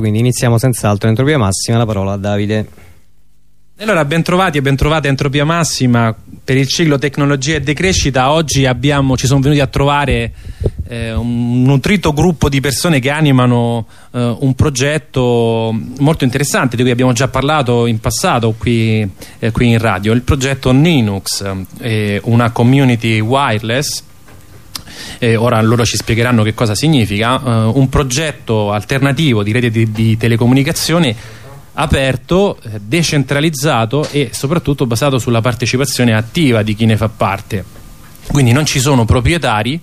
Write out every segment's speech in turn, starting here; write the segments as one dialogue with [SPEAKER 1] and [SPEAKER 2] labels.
[SPEAKER 1] Quindi iniziamo senz'altro entropia massima, la parola a Davide.
[SPEAKER 2] Allora, ben trovati e ben trovate a Entropia Massima per il ciclo Tecnologia e Decrescita. Oggi abbiamo, ci sono venuti a trovare eh, un nutrito gruppo di persone che animano eh, un progetto molto interessante di cui abbiamo già parlato in passato qui, eh, qui in radio. Il progetto Linux, eh, una community wireless eh, ora loro ci spiegheranno che cosa significa, eh, un progetto alternativo di rete di, di telecomunicazione aperto, eh, decentralizzato e soprattutto basato sulla partecipazione attiva di chi ne fa parte. Quindi non ci sono proprietari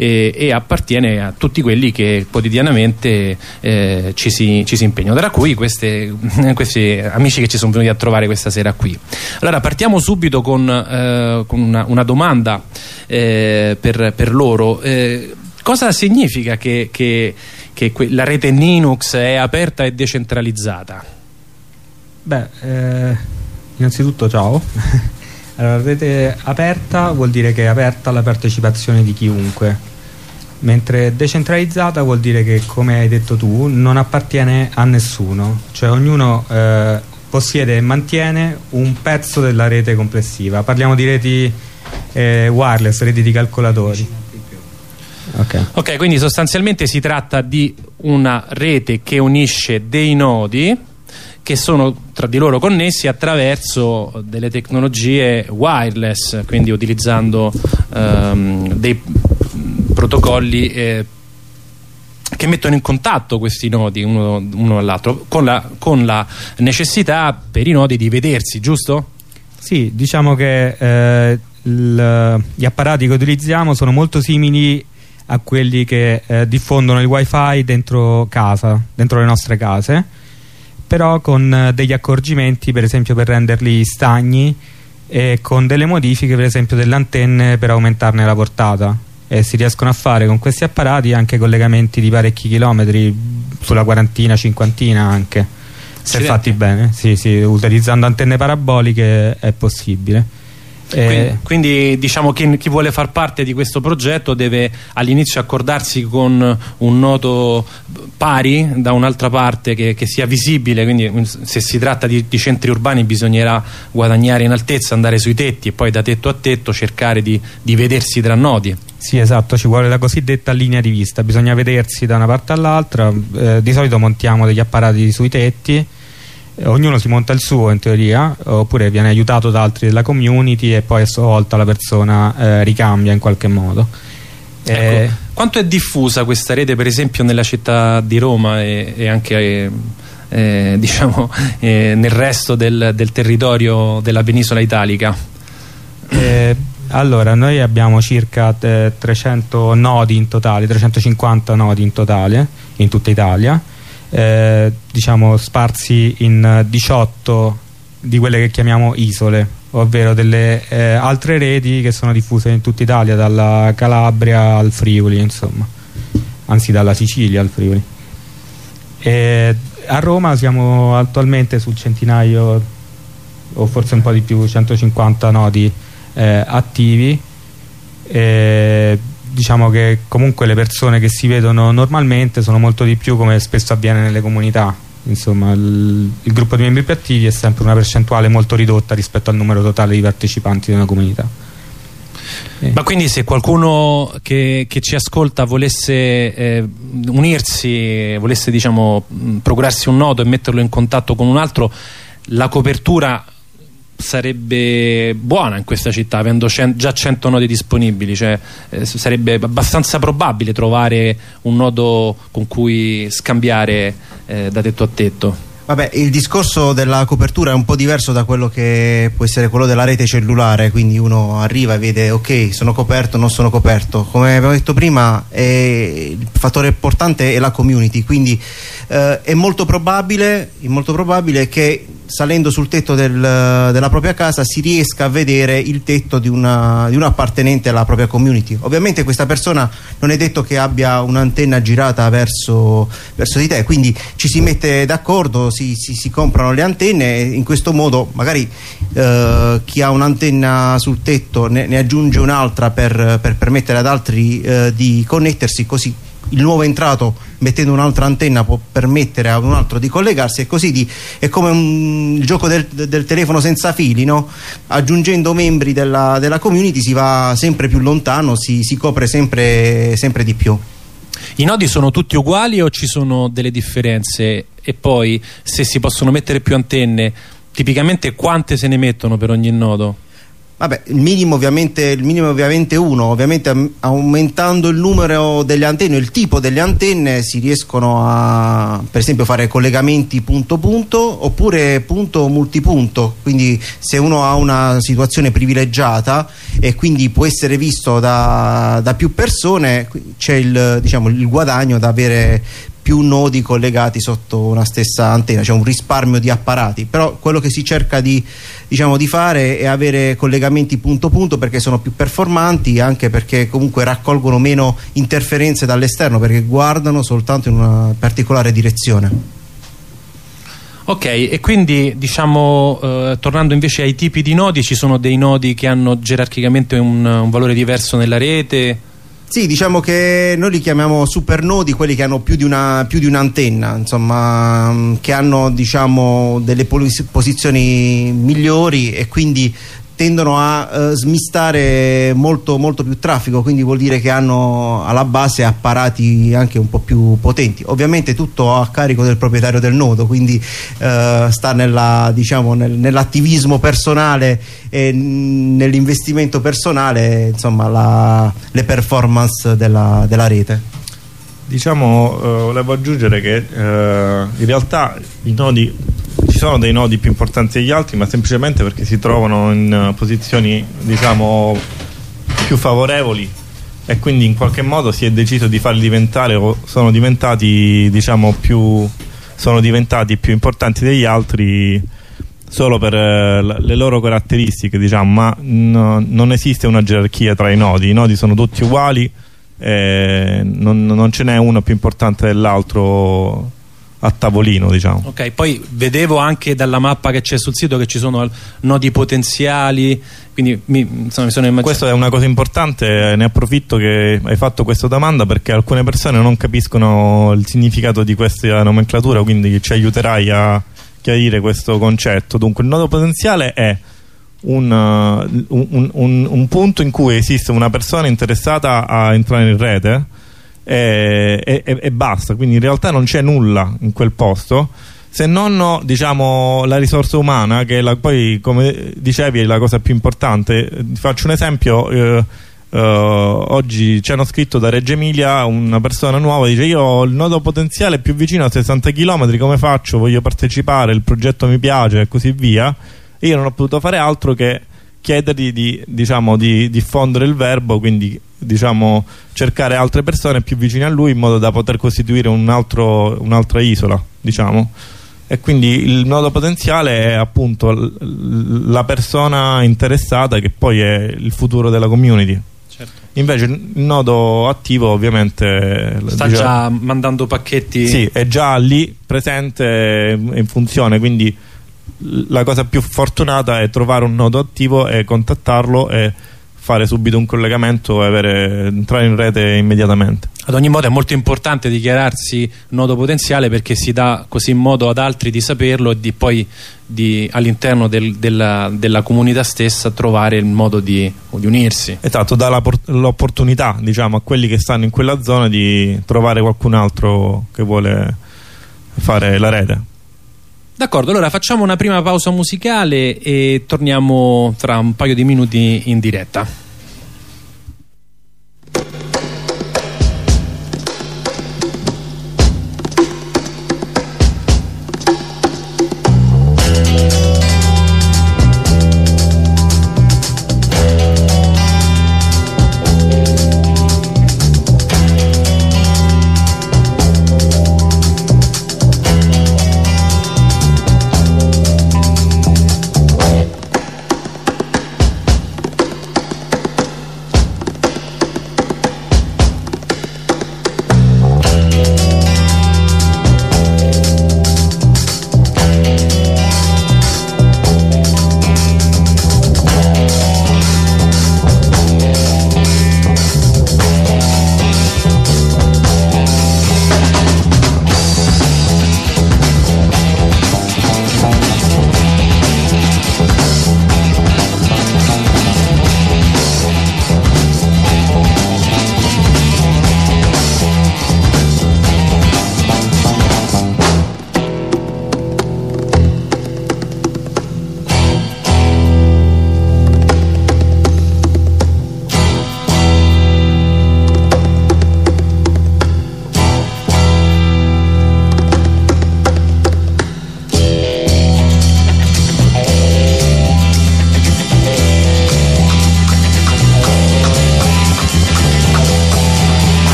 [SPEAKER 2] eh, e appartiene a tutti quelli che quotidianamente eh, ci, si, ci, si, impegnano. Tra cui queste, questi amici che ci sono venuti a trovare questa sera qui. Allora partiamo subito con, eh, con una, una, domanda eh, per, per, loro. Eh, cosa significa che, che, che la rete Linux è aperta e decentralizzata?
[SPEAKER 3] Beh, eh, innanzitutto ciao Allora, rete aperta vuol dire che è aperta alla partecipazione di chiunque, mentre decentralizzata vuol dire che, come hai detto tu, non appartiene a nessuno, cioè ognuno eh, possiede e mantiene un pezzo della rete complessiva. Parliamo di reti eh, wireless, reti di calcolatori.
[SPEAKER 2] Okay. ok, quindi sostanzialmente si tratta di una rete che unisce dei nodi che sono tra di loro connessi attraverso delle tecnologie wireless, quindi utilizzando ehm, dei protocolli eh, che mettono in contatto questi nodi uno, uno all'altro con la, con la necessità per i nodi di vedersi, giusto?
[SPEAKER 3] Sì, diciamo che eh, il, gli apparati che utilizziamo sono molto simili a quelli che eh, diffondono il wifi dentro casa, dentro le nostre case però con eh, degli accorgimenti per esempio per renderli stagni e con delle modifiche per esempio delle antenne per aumentarne la portata. E si riescono a fare con questi apparati anche collegamenti di parecchi chilometri sulla quarantina, cinquantina anche. Se fatti bene, sì, sì, utilizzando antenne paraboliche è possibile
[SPEAKER 2] quindi, eh, quindi, diciamo chi, chi, vuole far parte di questo progetto deve all'inizio accordarsi con un noto pari da un'altra parte che, che, sia visibile, quindi se si tratta di, di, centri urbani bisognerà guadagnare in altezza, andare sui tetti e poi da tetto a tetto cercare di, di vedersi tra nodi.
[SPEAKER 3] Sì esatto, ci vuole la cosiddetta linea di vista, bisogna vedersi da una parte all'altra, eh, di solito montiamo degli apparati sui tetti ognuno si monta il suo in teoria oppure viene aiutato da altri della community e poi a sua volta la persona eh, ricambia in qualche modo.
[SPEAKER 2] Ecco, eh, quanto è diffusa questa rete per esempio nella città di Roma e, e anche eh, eh diciamo eh, nel resto del, del, territorio della penisola italica?
[SPEAKER 3] Allora noi abbiamo circa 300 nodi in totale 350 nodi in totale in tutta Italia eh, diciamo sparsi in 18 di quelle che chiamiamo isole ovvero delle eh, altre reti che sono diffuse in tutta Italia dalla Calabria al Friuli insomma. Anzi dalla Sicilia al Friuli. E a Roma siamo attualmente sul centinaio o forse un po' di più 150 nodi eh, attivi. E diciamo che comunque le persone che si vedono normalmente sono molto di più come spesso avviene nelle comunità insomma il, il gruppo di membri più attivi è sempre una percentuale molto ridotta rispetto al numero totale di partecipanti di una comunità
[SPEAKER 2] eh. Ma quindi se qualcuno che, che ci ascolta volesse eh, unirsi, volesse diciamo, procurarsi un nodo e metterlo in contatto con un altro, la copertura sarebbe buona in questa città avendo già 100 nodi disponibili cioè, eh, sarebbe abbastanza probabile trovare un nodo con cui scambiare eh, da tetto a tetto
[SPEAKER 4] Vabbè, il discorso della copertura è un po' diverso da quello che può essere quello della rete cellulare, quindi uno arriva e vede ok, sono coperto, non sono coperto. Come abbiamo detto prima, il fattore importante è la community, quindi eh, è molto probabile, è molto probabile che salendo sul tetto del, della propria casa si riesca a vedere il tetto di, una, di un appartenente alla propria community. Ovviamente questa persona non è detto che abbia un'antenna girata verso, verso, di te quindi ci si mette d'accordo si, si, si, comprano le antenne e in questo modo magari eh, chi ha un'antenna sul tetto ne, ne aggiunge un'altra per, per, permettere ad altri eh, di connettersi così il nuovo entrato mettendo un'altra antenna può permettere a un altro di collegarsi e così di, è come un, gioco del, del, telefono senza fili no? aggiungendo membri della, della, community si va sempre più lontano si, si copre sempre, sempre di più
[SPEAKER 2] i nodi sono tutti uguali o ci sono delle differenze e poi se si possono mettere più antenne tipicamente quante se ne mettono per ogni nodo?
[SPEAKER 4] Vabbè, il minimo ovviamente, il minimo ovviamente uno, ovviamente aumentando il numero delle antenne, il tipo delle antenne si riescono a per esempio fare collegamenti punto punto oppure punto multipunto, quindi se uno ha una situazione privilegiata e quindi può essere visto da, da più persone c'è il, diciamo, il guadagno da avere più nodi collegati sotto una stessa antenna, c'è un risparmio di apparati, però quello che si cerca di, diciamo, di fare è avere collegamenti punto punto perché sono più performanti, anche perché comunque raccolgono meno interferenze dall'esterno perché guardano soltanto in una particolare direzione.
[SPEAKER 2] Ok, e quindi diciamo, eh, tornando invece ai tipi di nodi, ci sono dei nodi che hanno gerarchicamente un, un valore diverso nella rete?
[SPEAKER 4] Sì, diciamo che noi li chiamiamo supernodi, quelli che hanno più di, un'antenna, insomma, mm, che hanno diciamo, delle posizioni migliori e quindi tendono a uh, smistare molto, molto, più traffico quindi vuol dire che hanno alla base apparati anche un po' più potenti. Ovviamente tutto a carico del proprietario del nodo quindi uh, sta nella, diciamo, nel, nell'attivismo personale e nell'investimento personale insomma la, le performance della, della rete.
[SPEAKER 5] Diciamo, uh, volevo aggiungere che in realtà i nodi ci sono dei nodi più importanti degli altri ma semplicemente perché si trovano in uh, posizioni diciamo più favorevoli e quindi in qualche modo si è deciso di farli diventare o sono diventati diciamo più sono diventati più importanti degli altri solo per uh, le loro caratteristiche diciamo ma no, non esiste una gerarchia tra i nodi. I nodi sono tutti uguali non, non ce n'è uno più importante dell'altro a tavolino diciamo.
[SPEAKER 2] Ok poi vedevo anche dalla mappa che c'è sul sito che ci sono nodi potenziali quindi mi, insomma, mi sono immaginato
[SPEAKER 5] questa è una cosa importante ne approfitto che hai fatto questa domanda perché alcune persone non capiscono il significato di questa nomenclatura quindi ci aiuterai a chiarire questo concetto. Dunque il nodo potenziale è un, uh, un, un, un punto in cui esiste una persona interessata a entrare in rete e, e, e basta. Quindi in realtà non c'è nulla in quel posto se non diciamo la risorsa umana che la, poi come dicevi è la cosa più importante. Faccio un esempio eh, eh, oggi ci hanno scritto da Reggio Emilia una persona nuova dice io ho il nodo potenziale più vicino a 60 km come faccio? Voglio partecipare il progetto mi piace e così via. E io non ho potuto fare altro che chiedergli di, diciamo, di diffondere il verbo, quindi diciamo, cercare altre persone più vicine a lui in modo da poter costituire un'altra un isola. Diciamo. E quindi il nodo potenziale è appunto la persona interessata che poi è il futuro della community. Certo. Invece il nodo attivo ovviamente
[SPEAKER 2] sta diciamo, già mandando pacchetti.
[SPEAKER 5] Sì, è già lì presente in funzione, quindi la cosa più fortunata è trovare un nodo attivo e contattarlo e fare subito un collegamento e avere, entrare in rete immediatamente.
[SPEAKER 2] Ad ogni modo è molto importante dichiararsi nodo potenziale perché si dà così modo ad altri di saperlo e di poi all'interno del, della, della, comunità stessa trovare il modo di, di unirsi.
[SPEAKER 5] Esatto, dà l'opportunità diciamo, a quelli che stanno in quella zona di trovare qualcun altro che vuole fare la rete.
[SPEAKER 2] D'accordo, allora facciamo una prima pausa musicale e torniamo tra un paio di minuti in diretta.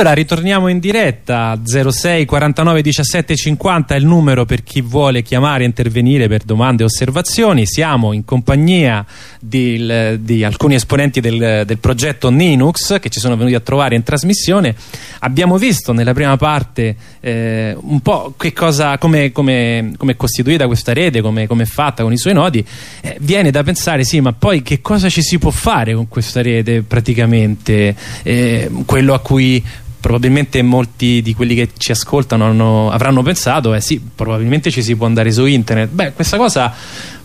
[SPEAKER 2] Allora ritorniamo in diretta 06 49 17 50 è il numero per chi vuole chiamare e intervenire per domande e osservazioni. Siamo in compagnia di, di alcuni esponenti del, del, progetto Linux che ci sono venuti a trovare in trasmissione. Abbiamo visto nella prima parte eh, un po' che cosa, come, come, come, è costituita questa rete, come, come, è fatta con i suoi nodi. Eh, viene da pensare, sì, ma poi che cosa ci si può fare con questa rete praticamente? Eh, quello a cui probabilmente molti di quelli che ci ascoltano hanno, avranno pensato eh sì, probabilmente ci si può andare su internet. Beh, questa cosa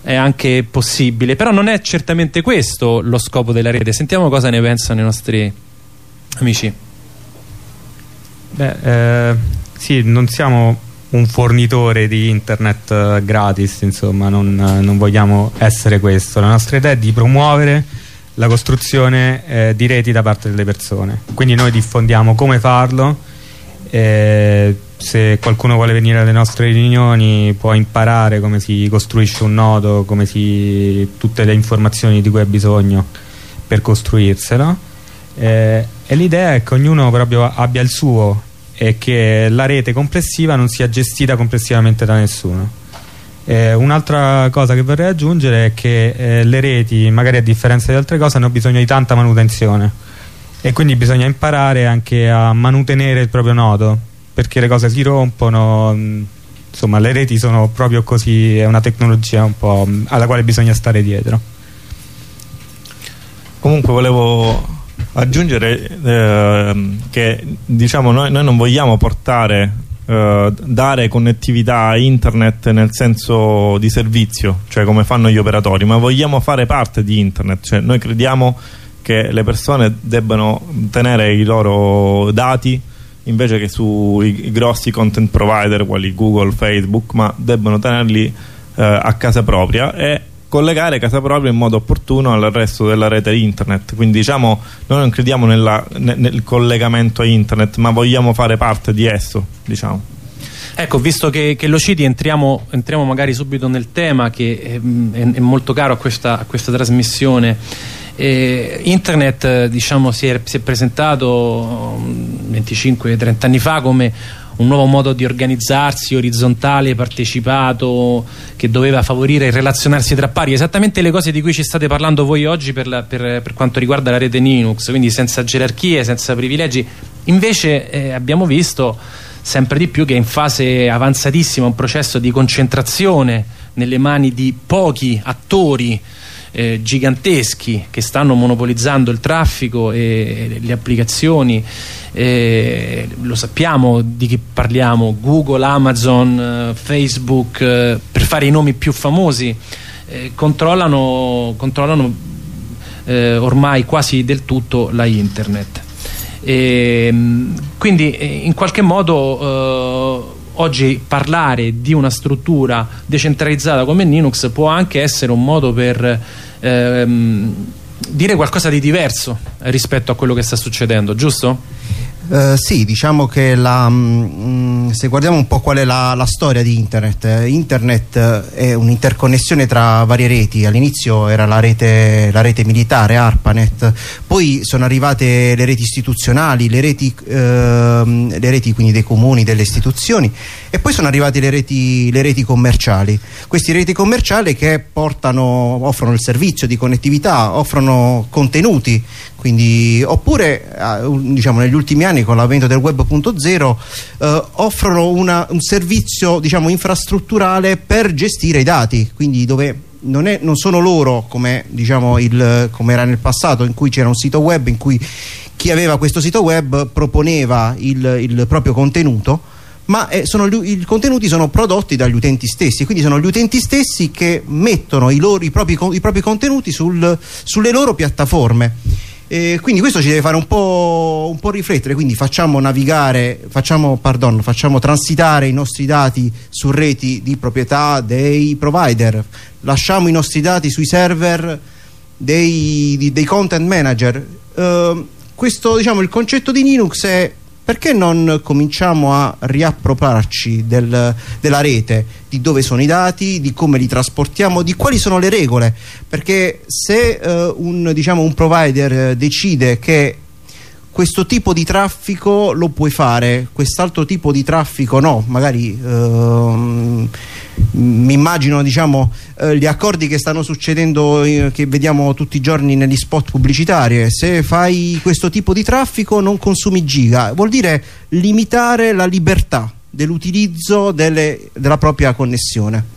[SPEAKER 2] è anche possibile però non è certamente questo lo scopo della rete. Sentiamo cosa ne pensano i nostri amici.
[SPEAKER 3] Beh, eh, sì, non siamo un fornitore di internet eh, gratis insomma, non, non vogliamo essere questo. La nostra idea è di promuovere la costruzione eh, di reti da parte delle persone. Quindi noi diffondiamo come farlo eh, se qualcuno vuole venire alle nostre riunioni può imparare come si costruisce un nodo come si, tutte le informazioni di cui ha bisogno per costruirselo. Eh, e l'idea è che ognuno proprio abbia il suo e che la rete complessiva non sia gestita complessivamente da nessuno eh, Un'altra cosa che vorrei aggiungere è che eh, le reti, magari a differenza di altre cose, hanno bisogno di tanta manutenzione. E quindi bisogna imparare anche a manutenere il proprio nodo perché le cose si rompono mm, insomma le reti sono proprio così è una tecnologia un po' mm, alla quale bisogna stare dietro.
[SPEAKER 5] Comunque volevo aggiungere eh, che diciamo noi, noi non vogliamo portare Uh, dare connettività a internet nel senso di servizio, cioè come fanno gli operatori, ma vogliamo fare parte di internet, cioè noi crediamo che le persone debbano tenere i loro dati invece che sui grossi content provider quali Google, Facebook, ma debbano tenerli uh, a casa propria e collegare casa propria in modo opportuno al resto della rete internet quindi diciamo noi non crediamo nella, nel collegamento a internet ma vogliamo fare parte di esso diciamo
[SPEAKER 2] Ecco, visto che, che lo citi, entriamo, entriamo, magari subito nel tema che è, è, è molto caro a questa, a questa trasmissione. Eh, internet diciamo, si, è, si è presentato 25-30 mm, anni fa come un nuovo modo di organizzarsi orizzontale, partecipato che doveva favorire il relazionarsi tra pari. Esattamente le cose di cui ci state parlando voi oggi per, la, per, per quanto riguarda la rete Linux quindi senza gerarchie, senza privilegi. Invece eh, abbiamo visto sempre di più che è in fase avanzatissima un processo di concentrazione nelle mani di pochi attori eh, giganteschi che stanno monopolizzando il traffico e le applicazioni. Eh, lo sappiamo di chi parliamo Google, Amazon, eh, Facebook eh, per fare i nomi più famosi controllano, controllano ormai quasi del tutto la internet. E, ehm, quindi in qualche modo oggi parlare di una struttura decentralizzata come Linux può anche essere un modo per ehm, dire qualcosa di diverso rispetto a quello che sta succedendo, giusto?
[SPEAKER 4] Uh, sì, diciamo che la, mh, mm, se guardiamo un po' qual è la, la storia di Internet, eh, Internet è un'interconnessione tra varie reti, all'inizio era la rete, la rete, militare, ARPANET, poi sono arrivate le reti istituzionali, le reti, uh, le reti quindi dei comuni, delle istituzioni e poi sono arrivate le reti, le reti commerciali, queste reti commerciali che portano, offrono il servizio di connettività, offrono contenuti, quindi, oppure eh, diciamo, negli ultimi anni con l'avvento del web.0 eh, offrono una, un servizio diciamo, infrastrutturale per gestire i dati, quindi dove non, è, non sono loro come, diciamo, il, come era nel passato in cui c'era un sito web in cui chi aveva questo sito web proponeva il, il proprio contenuto ma eh, sono, i contenuti sono prodotti dagli utenti stessi. Quindi sono gli utenti stessi che mettono i, loro, i, propri, i propri, contenuti sul, sulle loro piattaforme e quindi questo ci deve fare un po', un po riflettere, quindi facciamo navigare, facciamo, pardon, facciamo transitare i nostri dati su reti di proprietà dei provider, lasciamo i nostri dati sui server dei, dei content manager. Uh, questo, diciamo, il concetto di Linux è perché non cominciamo a riappropriarci del, della rete, di dove sono i dati, di come li trasportiamo, di quali sono le regole? Perché se uh, un, diciamo, un provider decide che questo tipo di traffico lo puoi fare, quest'altro tipo di traffico no, magari ehm, mi immagino diciamo, eh, gli accordi che stanno succedendo eh, che vediamo tutti i giorni negli spot pubblicitari se fai questo tipo di traffico non consumi giga vuol dire limitare la libertà dell'utilizzo della propria connessione.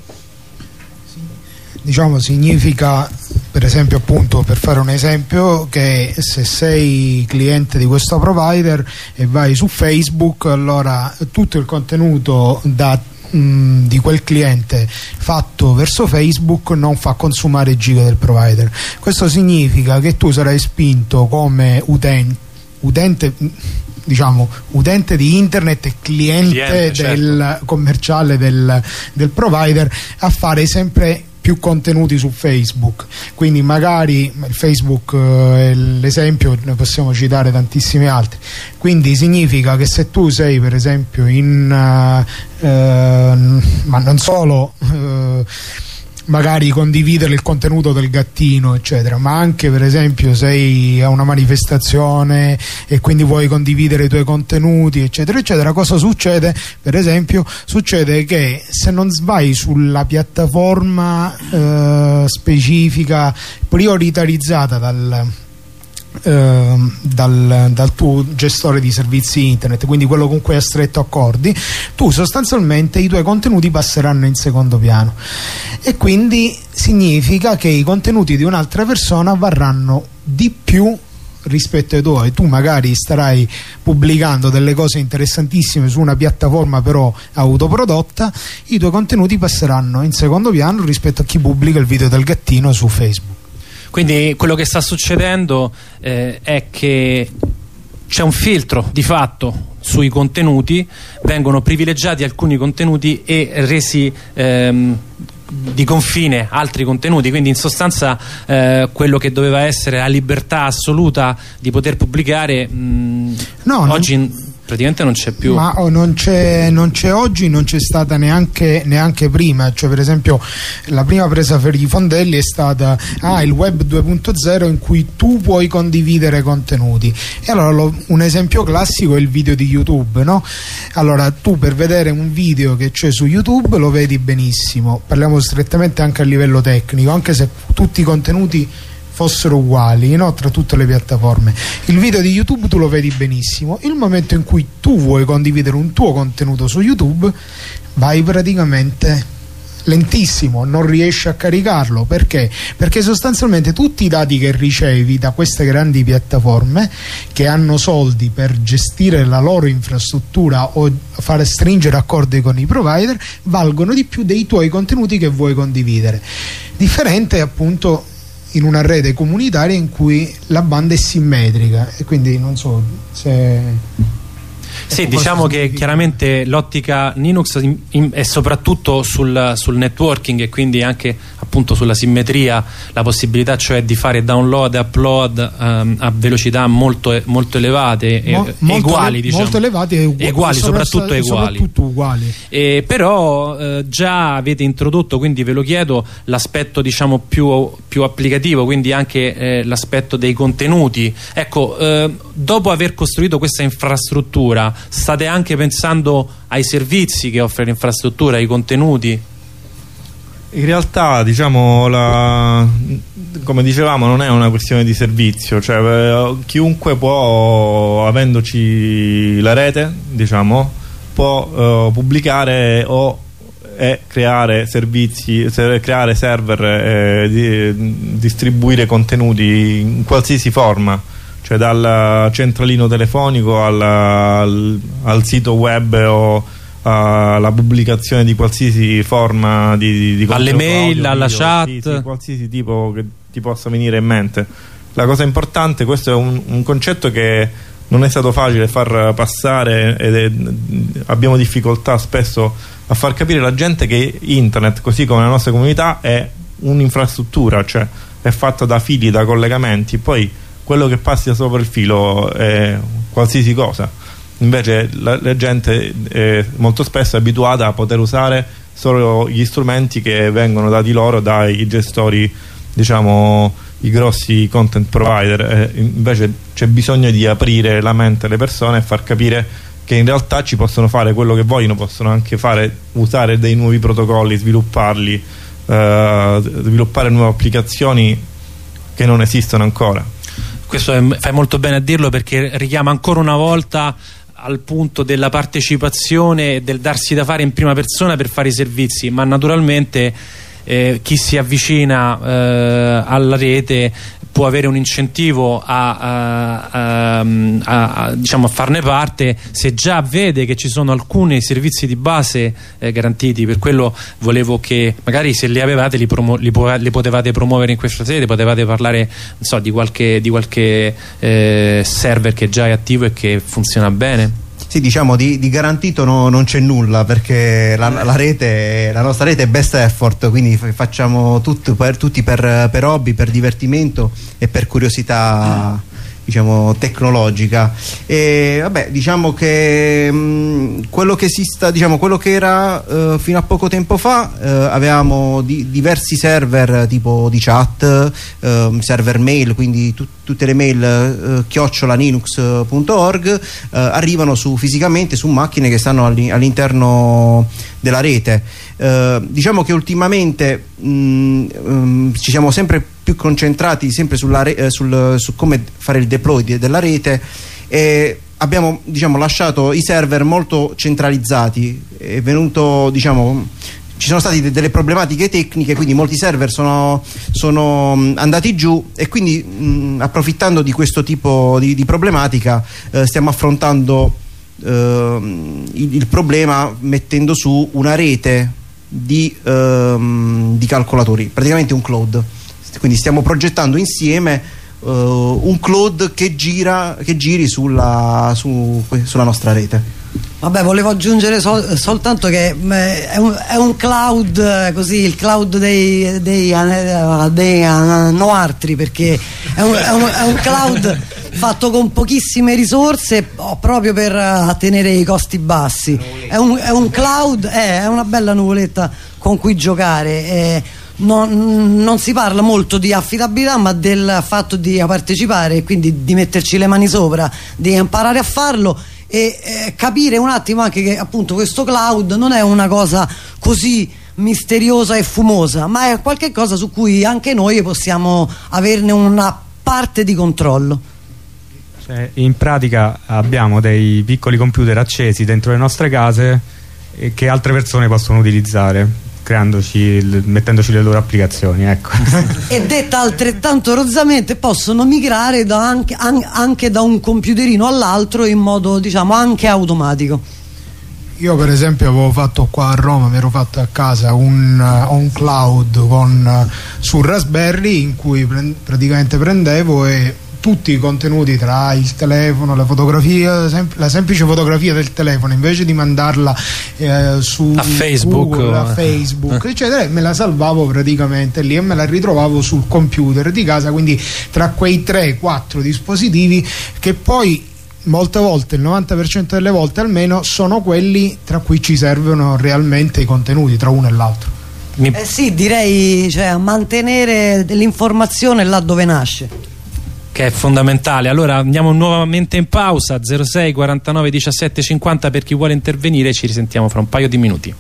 [SPEAKER 6] Diciamo significa per esempio appunto per fare un esempio che se sei cliente di questo provider e vai su Facebook allora tutto il contenuto da mh, di quel cliente fatto verso Facebook non fa consumare giga del provider questo significa che tu sarai spinto come utente, utente diciamo utente di internet e cliente, cliente del certo. commerciale del, del provider a fare sempre più contenuti su Facebook. Quindi magari Facebook eh, è l'esempio ne possiamo citare tantissimi altri. Quindi significa che se tu sei per esempio in uh, uh, ma non solo uh, magari condividere il contenuto del gattino eccetera ma anche per esempio sei a una manifestazione e quindi vuoi condividere i tuoi contenuti eccetera eccetera cosa succede? Per esempio succede che se non vai sulla piattaforma eh, specifica prioritarizzata dal dal, dal, tuo gestore di servizi internet quindi quello con cui hai stretto accordi tu sostanzialmente i tuoi contenuti passeranno in secondo piano. E quindi significa che i contenuti di un'altra persona varranno di più rispetto ai tuoi. Tu magari starai pubblicando delle cose interessantissime su una piattaforma però autoprodotta i tuoi contenuti passeranno in secondo piano rispetto a chi pubblica il video del gattino su Facebook
[SPEAKER 2] quindi quello che sta succedendo eh, è che c'è un filtro di fatto sui contenuti, vengono privilegiati alcuni contenuti e resi ehm, di confine altri contenuti. Quindi in sostanza eh, quello che doveva essere la libertà assoluta di poter pubblicare mh, no, oggi non praticamente non c'è più.
[SPEAKER 6] Ma oh, non c'è oggi non c'è stata neanche, neanche, prima. Cioè per esempio la prima presa per i fondelli è stata ah, il web 2.0 in cui tu puoi condividere contenuti. E allora lo, un esempio classico è il video di youtube no? allora tu per vedere un video che c'è su youtube lo vedi benissimo. Parliamo strettamente anche a livello tecnico anche se tutti i contenuti fossero uguali no? tra tutte le piattaforme il video di youtube tu lo vedi benissimo il momento in cui tu vuoi condividere un tuo contenuto su youtube vai praticamente lentissimo, non riesci a caricarlo perché? Perché sostanzialmente tutti i dati che ricevi da queste grandi piattaforme che hanno soldi per gestire la loro infrastruttura o fare stringere accordi con i provider valgono di più dei tuoi contenuti che vuoi condividere. Differente appunto in una rete comunitaria in cui la banda è simmetrica e quindi non so se
[SPEAKER 2] sì, diciamo che chiaramente l'ottica Linux è soprattutto sul, sul, networking e quindi anche appunto sulla simmetria, la possibilità cioè di fare download e upload um, a velocità molto, molto elevate Mo e, molto uguali, diciamo.
[SPEAKER 6] Molto elevate e uguali,
[SPEAKER 2] uguali soprattutto, uguali.
[SPEAKER 6] soprattutto uguali.
[SPEAKER 2] E, però eh, già avete introdotto, quindi ve lo chiedo, l'aspetto diciamo più, più, applicativo, quindi anche eh, l'aspetto dei contenuti. Ecco, eh, dopo aver costruito questa infrastruttura state anche pensando ai servizi che offre l'infrastruttura, ai contenuti?
[SPEAKER 5] In realtà, diciamo, la, come dicevamo, non è una questione di servizio, cioè eh, chiunque può, avendoci la rete, diciamo, può uh, pubblicare o e creare servizi, creare server e di, distribuire contenuti in qualsiasi forma cioè dal centralino telefonico al, al, al sito web o alla pubblicazione di qualsiasi forma di, di
[SPEAKER 2] alle mail, audio, alla video, chat. sì,
[SPEAKER 5] qualsiasi tipo che ti possa venire in mente. La cosa importante, questo è un, un concetto che non è stato facile far passare ed abbiamo difficoltà spesso a far capire alla gente che internet, così come la nostra comunità, è un'infrastruttura, cioè è fatta da fili, da collegamenti, poi quello che passi sopra il filo è qualsiasi cosa. Invece la, la gente è molto spesso è abituata a poter usare solo gli strumenti che vengono dati loro dai gestori diciamo i grossi content provider. Eh, invece c'è bisogno di aprire la mente alle persone e far capire che in realtà ci possono fare quello che vogliono possono anche fare, usare dei nuovi protocolli svilupparli eh, sviluppare nuove applicazioni che non esistono ancora
[SPEAKER 2] questo è, fai molto bene a dirlo perché richiama ancora una volta al punto della partecipazione e del darsi da fare in prima persona per fare i servizi ma naturalmente eh, chi si avvicina eh, alla rete può avere un incentivo a, a, a, a, diciamo a farne parte se già vede che ci sono alcuni servizi di base eh, garantiti. Per quello volevo che magari se li avevate li, li, li potevate promuovere in questa sede potevate parlare so, di qualche, di qualche eh, server che già è attivo e che funziona bene
[SPEAKER 4] sì, diciamo di, di garantito no, non c'è nulla perché la, la, rete, la, nostra rete è best effort, quindi facciamo tutto per, tutti per, per hobby, per divertimento e per curiosità diciamo, tecnologica. E vabbè diciamo che mh, mm, quello che si sta diciamo quello che era uh, fino a poco tempo fa uh, avevamo di, diversi server tipo di chat uh, server mail quindi tu, tutte le mail chiocciolalinux.org arrivano su, fisicamente su macchine che stanno all'interno della rete. Diciamo che ultimamente mh, um, ci siamo sempre più concentrati sempre eh, sul, su come fare il deploy di, della rete e abbiamo diciamo, lasciato i server molto centralizzati. È venuto diciamo ci sono state delle problematiche tecniche quindi molti server sono, sono andati giù e quindi mh, approfittando di questo tipo di, di problematica eh, stiamo affrontando eh, il, il, problema mettendo su una rete di, ehm, di calcolatori praticamente un cloud quindi stiamo progettando insieme uh, un cloud che, gira, che giri sulla, su, sulla nostra rete
[SPEAKER 7] Vabbè, volevo aggiungere sol soltanto che è un, è un, cloud eh, così, il cloud dei, dei, dei, dei Noartri perché è un, è, un, è un, cloud fatto con pochissime risorse oh, proprio per uh, tenere i costi bassi. È un, è un cloud, eh, è una bella nuvoletta con cui giocare. Eh, non, non, si parla molto di affidabilità ma del fatto di partecipare e quindi di metterci le mani sopra di imparare a farlo e eh, capire un attimo anche che appunto questo cloud non è una cosa così misteriosa e fumosa ma è qualcosa su cui anche noi possiamo averne una parte di controllo.
[SPEAKER 3] Cioè, in pratica abbiamo dei piccoli computer accesi dentro le nostre case che altre persone possono utilizzare creandoci, mettendoci le loro applicazioni ecco.
[SPEAKER 7] e detta altrettanto rozzamente possono migrare da anche, an, anche da un computerino all'altro in modo diciamo anche automatico
[SPEAKER 6] io per esempio avevo fatto qua a Roma, mi ero fatto a casa un, uh, un cloud con, uh, su Raspberry in cui pre praticamente prendevo e tutti i contenuti tra il telefono, la fotografia, sem la semplice fotografia del telefono invece di mandarla eh, su
[SPEAKER 2] a Facebook,
[SPEAKER 6] Google, a Facebook eh. eccetera, me la salvavo praticamente lì e me la ritrovavo sul computer di casa, quindi tra quei 3-4 dispositivi che poi molte volte, il 90% delle volte almeno, sono quelli tra cui ci servono realmente i contenuti, tra uno e l'altro.
[SPEAKER 7] Eh sì, direi cioè, mantenere l'informazione là dove nasce
[SPEAKER 2] che è fondamentale. Allora andiamo nuovamente in pausa 06 49 17 50 per chi vuole intervenire, ci risentiamo fra un paio di minuti.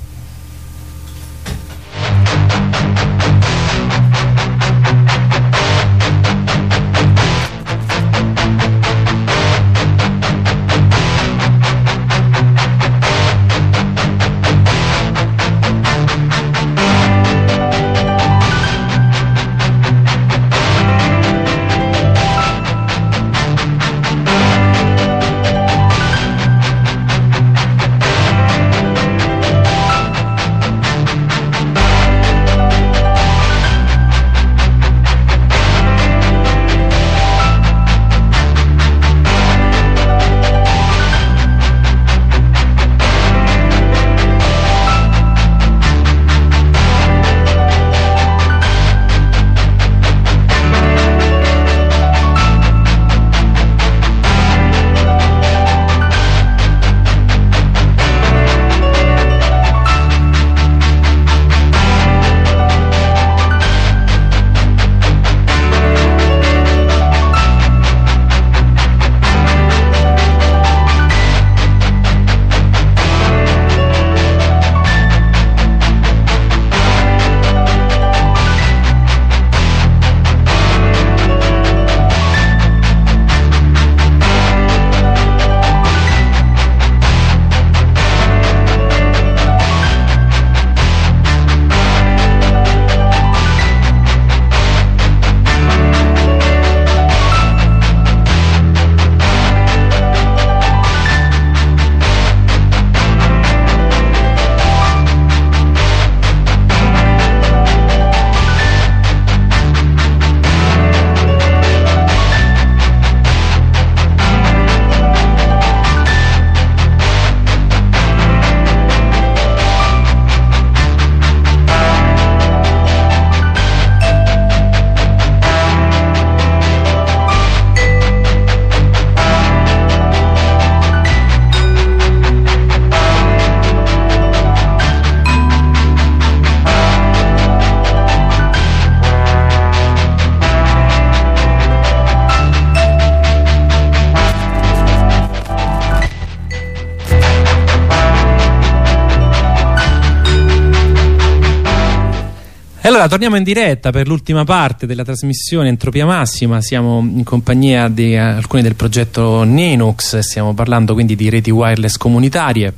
[SPEAKER 2] Allora torniamo in diretta per l'ultima parte della trasmissione Entropia Massima, siamo in compagnia di eh, alcuni del progetto Nenux, stiamo parlando quindi di reti wireless comunitarie.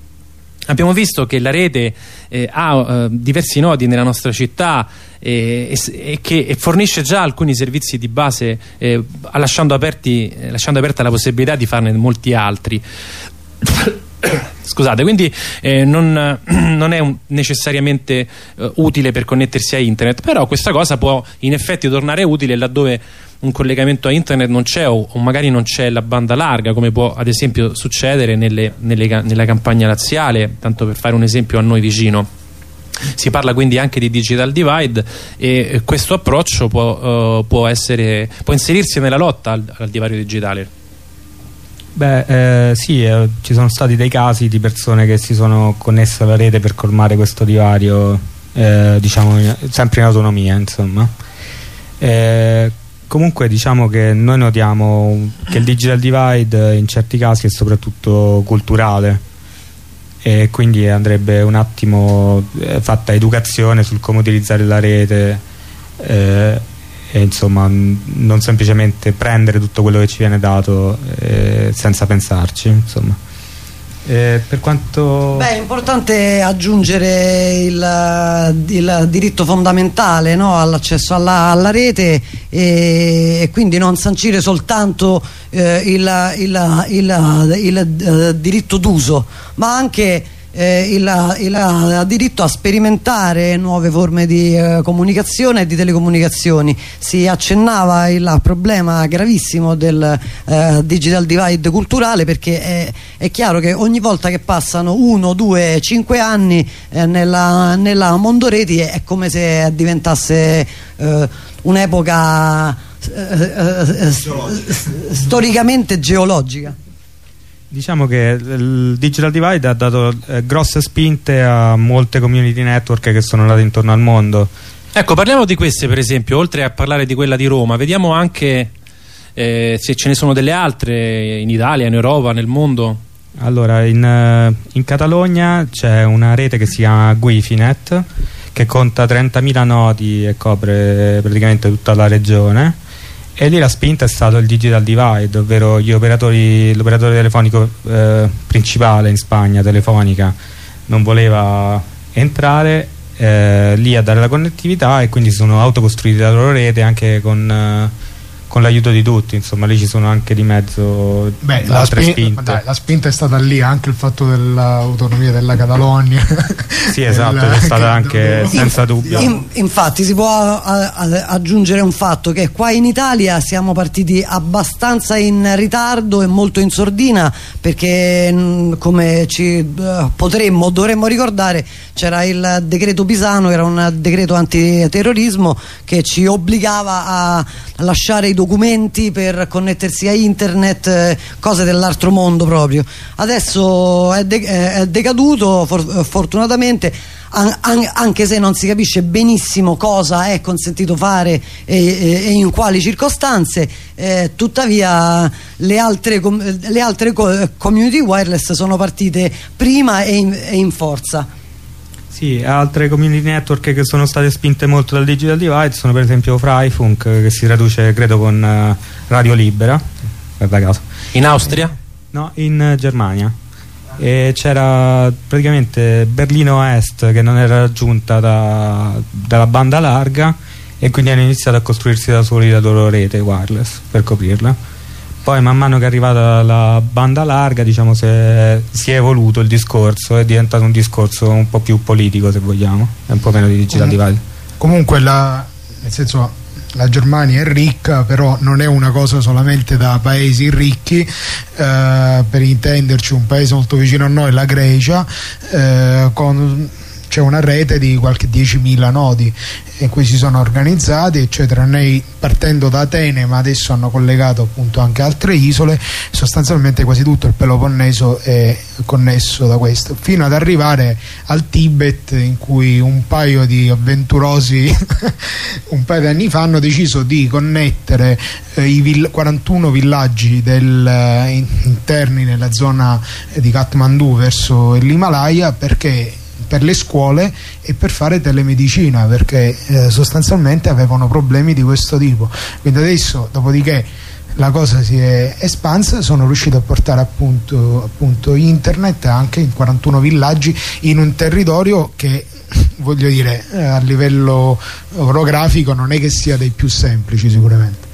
[SPEAKER 2] Abbiamo visto che la rete eh, ha eh, diversi nodi nella nostra città eh, e, che fornisce già alcuni servizi di base eh, lasciando, aperti, lasciando aperta la possibilità di farne molti altri. Scusate, quindi eh, non, non, è un, necessariamente eh, utile per connettersi a internet, però questa cosa può in effetti tornare utile laddove un collegamento a internet non c'è o, o, magari non c'è la banda larga, come può ad esempio succedere nelle, nelle, nella campagna laziale, tanto per fare un esempio a noi vicino. Si parla quindi anche di digital divide e questo approccio può, uh, può, essere, può inserirsi nella lotta al, al divario digitale.
[SPEAKER 3] Beh, eh, sì, eh, ci sono stati dei casi di persone che si sono connesse alla rete per colmare questo divario, eh, diciamo, sempre in autonomia, insomma. Eh, comunque diciamo che noi notiamo che il digital divide in certi casi è soprattutto culturale e quindi andrebbe un attimo eh, fatta educazione sul come utilizzare la rete eh, e insomma non semplicemente prendere tutto quello che ci viene dato eh, senza pensarci insomma eh, per quanto...
[SPEAKER 7] Beh, è importante aggiungere il, il diritto fondamentale no? all'accesso alla, alla, rete e, e, quindi non sancire soltanto eh, il, il, il uh, diritto d'uso ma anche eh, il, il, diritto a sperimentare nuove forme di eh, comunicazione e di telecomunicazioni. Si accennava il problema gravissimo del eh, digital divide culturale perché è, è, chiaro che ogni volta che passano uno, due, cinque anni eh, nella, nella Mondoreti è come se diventasse eh, un'epoca eh, storicamente geologica.
[SPEAKER 3] Diciamo che il Digital Divide ha dato eh, grosse spinte a molte community network che sono nate intorno al mondo.
[SPEAKER 2] Ecco, parliamo di queste per esempio, oltre a parlare di quella di Roma, vediamo anche eh, se ce ne sono delle altre in Italia, in Europa, nel mondo.
[SPEAKER 3] Allora, in, eh, in Catalogna c'è una rete che si chiama Guifinet che conta 30.000 nodi e copre praticamente tutta la regione e lì la spinta è stato il digital divide, ovvero l'operatore telefonico eh, principale in Spagna, Telefonica, non voleva entrare eh, lì a dare la connettività e quindi sono autocostruiti la loro rete anche con... Eh, con l'aiuto di tutti, insomma lì ci sono anche di mezzo Beh, altre
[SPEAKER 6] la
[SPEAKER 3] spinte.
[SPEAKER 6] Dai, la spinta è stata lì, anche il fatto dell'autonomia della Catalogna.
[SPEAKER 3] sì, esatto, c'è stata anche senza dubbio.
[SPEAKER 7] In, infatti si può a, a, aggiungere un fatto che qua in Italia siamo partiti abbastanza in ritardo e molto in sordina perché mh, come ci uh, potremmo, dovremmo ricordare c'era il decreto Pisano, era un decreto antiterrorismo che ci obbligava a lasciare i documenti per connettersi a internet, eh, cose dell'altro mondo proprio. Adesso è, de è decaduto for fortunatamente an an anche se non si capisce benissimo cosa è consentito fare e, e, in quali circostanze, eh, tuttavia le altre, le altre community wireless sono partite prima e in, e in forza.
[SPEAKER 3] Sì, altre community network che sono state spinte molto dal digital divide sono per esempio Freifunk che si traduce credo con uh, Radio Libera
[SPEAKER 2] guarda caso. In Austria?
[SPEAKER 3] No, in Germania e c'era praticamente Berlino Est che non era raggiunta da, dalla banda larga e quindi hanno iniziato a costruirsi da soli la loro rete wireless per coprirla poi man mano che è arrivata la banda larga diciamo si è, si è evoluto il discorso è diventato un discorso un po' più politico se vogliamo è un po' meno di digital
[SPEAKER 6] Com
[SPEAKER 3] divide.
[SPEAKER 6] comunque la, nel senso la Germania è ricca però non è una cosa solamente da paesi ricchi eh, per intenderci un paese molto vicino a noi la Grecia eh, con c'è una rete di qualche 10.000 nodi in cui si sono organizzati eccetera. Noi partendo da Atene ma adesso hanno collegato appunto anche altre isole sostanzialmente quasi tutto il Peloponneso è connesso da questo fino ad arrivare al Tibet in cui un paio di avventurosi un paio di anni fa hanno deciso di connettere eh, i vill 41 villaggi del, eh, interni nella zona di Kathmandu verso l'Himalaya perché per le scuole e per fare telemedicina perché eh, sostanzialmente avevano problemi di questo tipo. Quindi adesso dopodiché la cosa si è espansa sono riuscito a portare appunto, appunto internet anche in 41 villaggi in un territorio che voglio dire a livello orografico non è che sia dei più semplici sicuramente.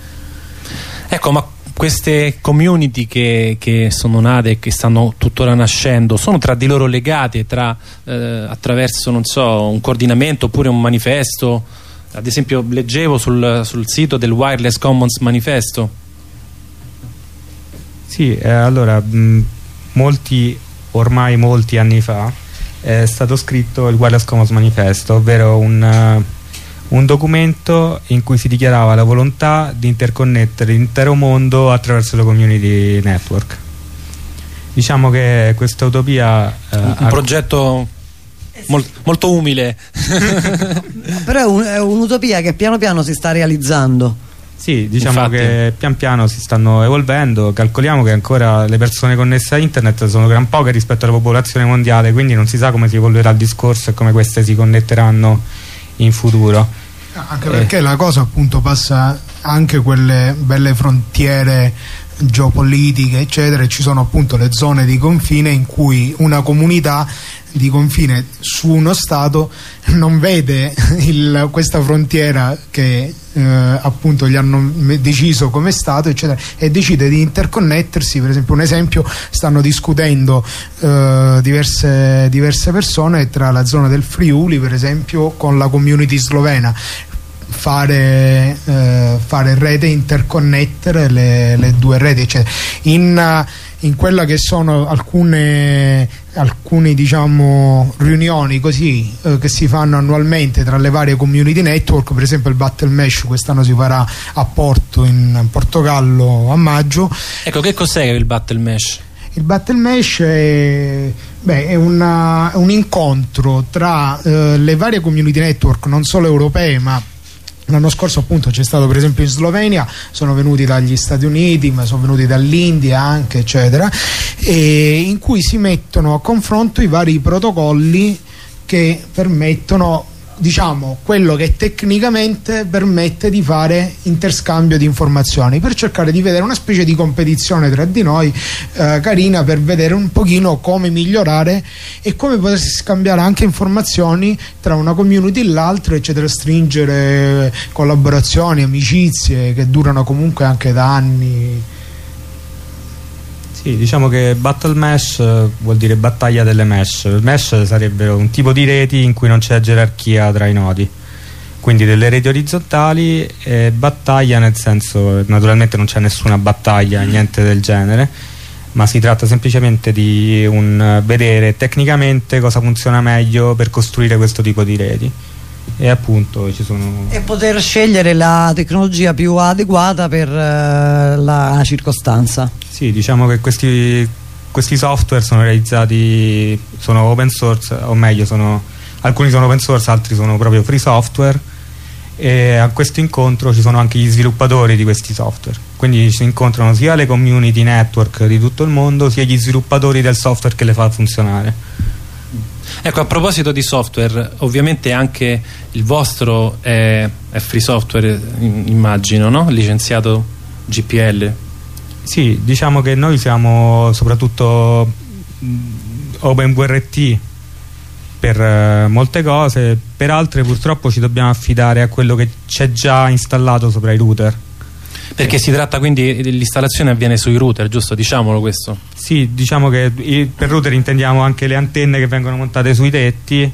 [SPEAKER 2] Ecco ma queste community che, che, sono nate e che stanno tuttora nascendo sono tra di loro legate tra, eh, attraverso so, un coordinamento oppure un manifesto? Ad esempio leggevo sul, sul sito del Wireless Commons Manifesto.
[SPEAKER 3] Sì, eh, allora mh, molti ormai molti anni fa è stato scritto il Wireless Commons Manifesto ovvero un uh, un documento in cui si dichiarava la volontà di interconnettere l'intero mondo attraverso la community network. Diciamo che questa utopia...
[SPEAKER 2] Eh, un, un progetto mol, molto umile.
[SPEAKER 7] Però è un'utopia un che piano piano si sta realizzando.
[SPEAKER 3] Sì, diciamo Infatti. che pian piano si stanno evolvendo, calcoliamo che ancora le persone connesse a internet sono gran poche rispetto alla popolazione mondiale, quindi non si sa come si evolverà il discorso e come queste si connetteranno in futuro.
[SPEAKER 6] Anche perché eh. la cosa appunto passa anche quelle belle frontiere geopolitiche eccetera e ci sono appunto le zone di confine in cui una comunità di confine su uno stato non vede il, questa frontiera che eh, appunto gli hanno deciso come stato eccetera e decide di interconnettersi. Per esempio un esempio stanno discutendo eh, diverse, diverse persone tra la zona del Friuli per esempio con la community slovena fare, eh, fare rete interconnettere le, le, due reti eccetera. in in quella che sono alcune, alcune diciamo, riunioni così eh, che si fanno annualmente tra le varie community network per esempio il Battle Mesh quest'anno si farà a Porto in Portogallo a maggio
[SPEAKER 2] ecco che cos'è il Battle Mesh?
[SPEAKER 6] il Battle Mesh è, beh, è una, un incontro tra eh, le varie community network non solo europee ma L'anno scorso appunto c'è stato per esempio in Slovenia, sono venuti dagli Stati Uniti, ma sono venuti dall'India anche, eccetera, in cui si mettono a confronto i vari protocolli che permettono diciamo quello che tecnicamente permette di fare interscambio di informazioni per cercare di vedere una specie di competizione tra di noi eh, carina per vedere un pochino come migliorare e come potersi scambiare anche informazioni tra una community e l'altra eccetera stringere collaborazioni, amicizie che durano comunque anche da anni
[SPEAKER 3] sì, diciamo che Battle Mesh eh, vuol dire battaglia delle mesh. Mesh sarebbe un tipo di reti in cui non c'è gerarchia tra i nodi. Quindi delle reti orizzontali e battaglia nel senso, naturalmente non c'è nessuna battaglia, niente del genere, ma si tratta semplicemente di un, vedere tecnicamente cosa funziona meglio per costruire questo tipo di reti e appunto ci sono
[SPEAKER 7] e poter scegliere la tecnologia più adeguata per uh, la circostanza.
[SPEAKER 3] Sì, diciamo che questi, questi software sono realizzati, sono open source, o meglio, sono, alcuni sono open source, altri sono proprio free software. E a questo incontro ci sono anche gli sviluppatori di questi software. Quindi si incontrano sia le community network di tutto il mondo sia gli sviluppatori del software che le fa funzionare
[SPEAKER 2] ecco a proposito di software ovviamente anche il vostro è, è free software immagino no? licenziato GPL
[SPEAKER 3] sì, diciamo che noi siamo soprattutto OpenWRT per uh, molte cose, per altre purtroppo ci dobbiamo affidare a quello che c'è già installato sopra i router.
[SPEAKER 2] Perché si tratta quindi, l'installazione avviene sui router, giusto? Diciamolo questo.
[SPEAKER 3] Sì, diciamo che per router intendiamo anche le antenne che vengono montate sui tetti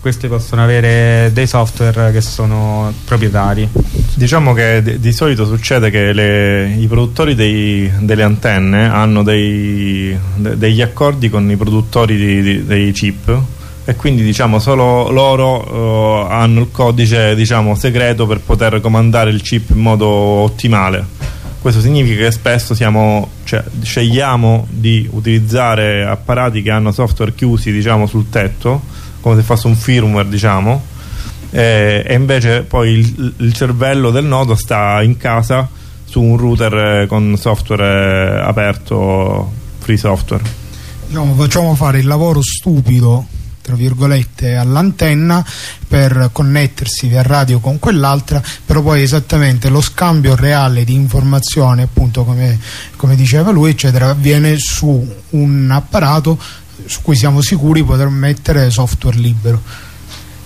[SPEAKER 3] questi possono avere dei software che sono proprietari.
[SPEAKER 5] Diciamo che di, di solito succede che le, i produttori dei, delle antenne hanno dei, de, degli accordi con i produttori di, di, dei chip e quindi diciamo solo loro uh, hanno il codice diciamo, segreto per poter comandare il chip in modo ottimale. Questo significa che spesso siamo, cioè, scegliamo di utilizzare apparati che hanno software chiusi diciamo, sul tetto come se fosse un firmware diciamo e, e invece poi il, il, cervello del nodo sta in casa su un router con software aperto free software.
[SPEAKER 6] Diciamo, facciamo fare il lavoro stupido tra virgolette all'antenna per connettersi via radio con quell'altra però poi esattamente lo scambio reale di informazioni appunto come, come diceva lui eccetera avviene su un apparato su cui siamo sicuri poter mettere software libero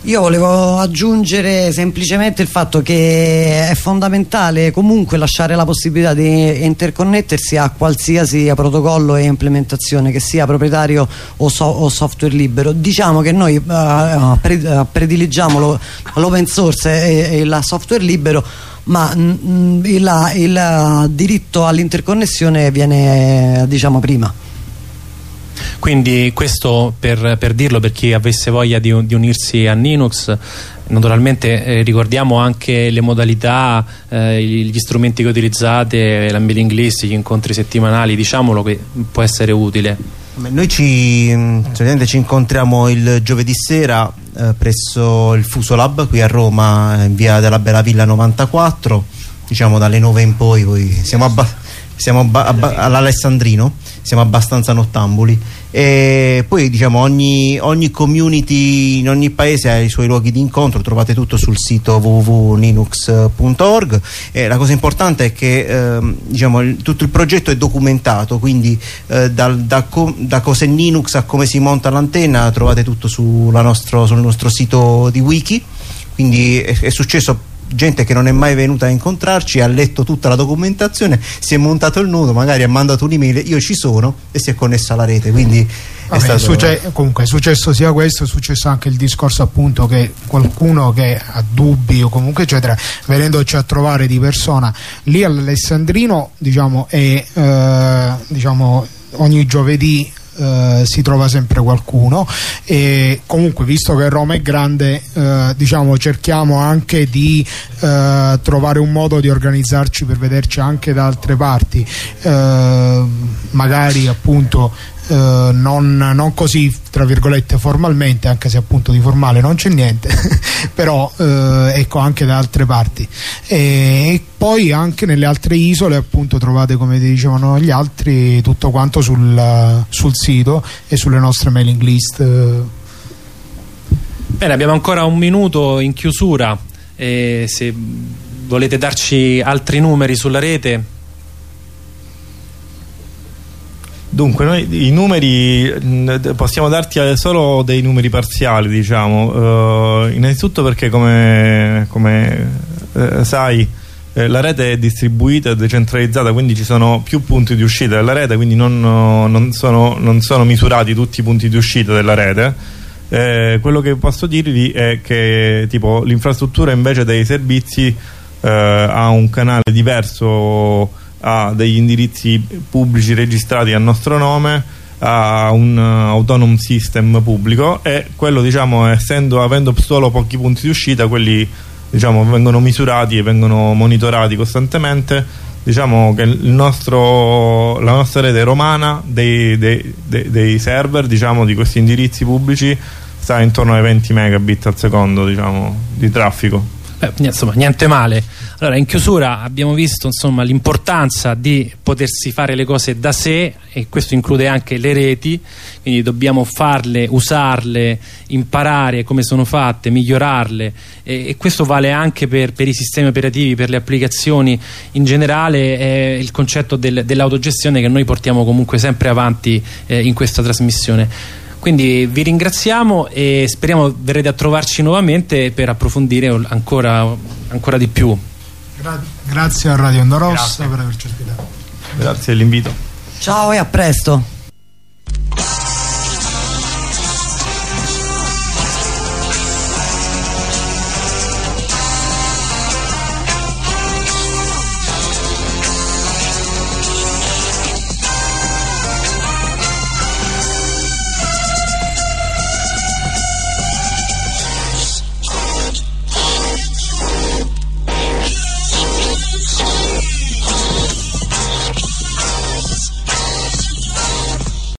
[SPEAKER 7] io volevo aggiungere semplicemente il fatto che è fondamentale comunque lasciare la possibilità di interconnettersi a qualsiasi protocollo e implementazione che sia proprietario o, so o software libero. Diciamo che noi uh, prediligiamo l'open source e, e il software libero ma il, il diritto all'interconnessione viene diciamo prima
[SPEAKER 2] quindi questo per, per dirlo per chi avesse voglia di, di unirsi a Linux naturalmente eh, ricordiamo anche le modalità, eh, gli strumenti che utilizzate, la mailing list, gli incontri settimanali, diciamolo che può essere utile.
[SPEAKER 4] Noi ci, ci incontriamo il giovedì sera eh, presso il Fuso Lab qui a Roma in via della Bella Villa 94 diciamo dalle 9 in poi, poi siamo, siamo all'Alessandrino siamo abbastanza nottambuli. E poi diciamo ogni, ogni, community in ogni paese ha i suoi luoghi di incontro. Trovate tutto sul sito www.linux.org e la cosa importante è che eh, diciamo, il, tutto il progetto è documentato quindi eh, dal, da, co, da cos'è Linux a come si monta l'antenna trovate tutto nostro, sul nostro sito di wiki. Quindi è, è successo gente che non è mai venuta a incontrarci ha letto tutta la documentazione si è montato il nudo magari ha mandato un'email io ci sono e si è connesso alla rete quindi
[SPEAKER 6] Vabbè, succe comunque è successo sia questo è successo anche il discorso appunto che qualcuno che ha dubbi o comunque eccetera venendoci a trovare di persona. Lì all'Alessandrino diciamo è eh, diciamo ogni giovedì eh, si trova sempre qualcuno. E comunque visto che Roma è grande eh, diciamo cerchiamo anche di eh, trovare un modo di organizzarci per vederci anche da altre parti. Eh, magari appunto eh, non, non, così tra virgolette formalmente anche se appunto di formale non c'è niente però eh, ecco anche da altre parti. E poi anche nelle altre isole appunto trovate come dicevano gli altri tutto quanto sul, sul sito e sulle nostre mailing list.
[SPEAKER 2] Bene abbiamo ancora un minuto in chiusura e se volete darci altri numeri sulla rete
[SPEAKER 5] Dunque, noi i numeri possiamo darti solo dei numeri parziali, diciamo. Uh, innanzitutto perché, come, come eh, sai, eh, la rete è distribuita e decentralizzata, quindi ci sono più punti di uscita della rete, quindi non, non, sono, non sono, misurati tutti i punti di uscita della rete. Eh, quello che posso dirvi è che l'infrastruttura invece dei servizi eh, ha un canale diverso ha degli indirizzi pubblici registrati a nostro nome ha un uh, autonomous system pubblico e quello diciamo essendo avendo solo pochi punti di uscita quelli diciamo vengono misurati e vengono monitorati costantemente. Diciamo che nostro, la nostra rete romana dei, dei, dei, dei, server diciamo di questi indirizzi pubblici sta intorno ai 20 megabit al secondo diciamo di traffico
[SPEAKER 2] Beh, insomma, niente male. Allora, in chiusura abbiamo visto l'importanza di potersi fare le cose da sé e questo include anche le reti, quindi dobbiamo farle, usarle, imparare come sono fatte, migliorarle e, e questo vale anche per, per, i sistemi operativi, per le applicazioni in generale, è il concetto del, dell'autogestione che noi portiamo comunque sempre avanti eh, in questa trasmissione. Quindi vi ringraziamo e speriamo verrete a trovarci nuovamente per approfondire ancora, ancora di più.
[SPEAKER 6] Gra grazie a Radio Onda Rossa per averci ospitato.
[SPEAKER 5] Grazie dell'invito.
[SPEAKER 7] Ciao e a presto.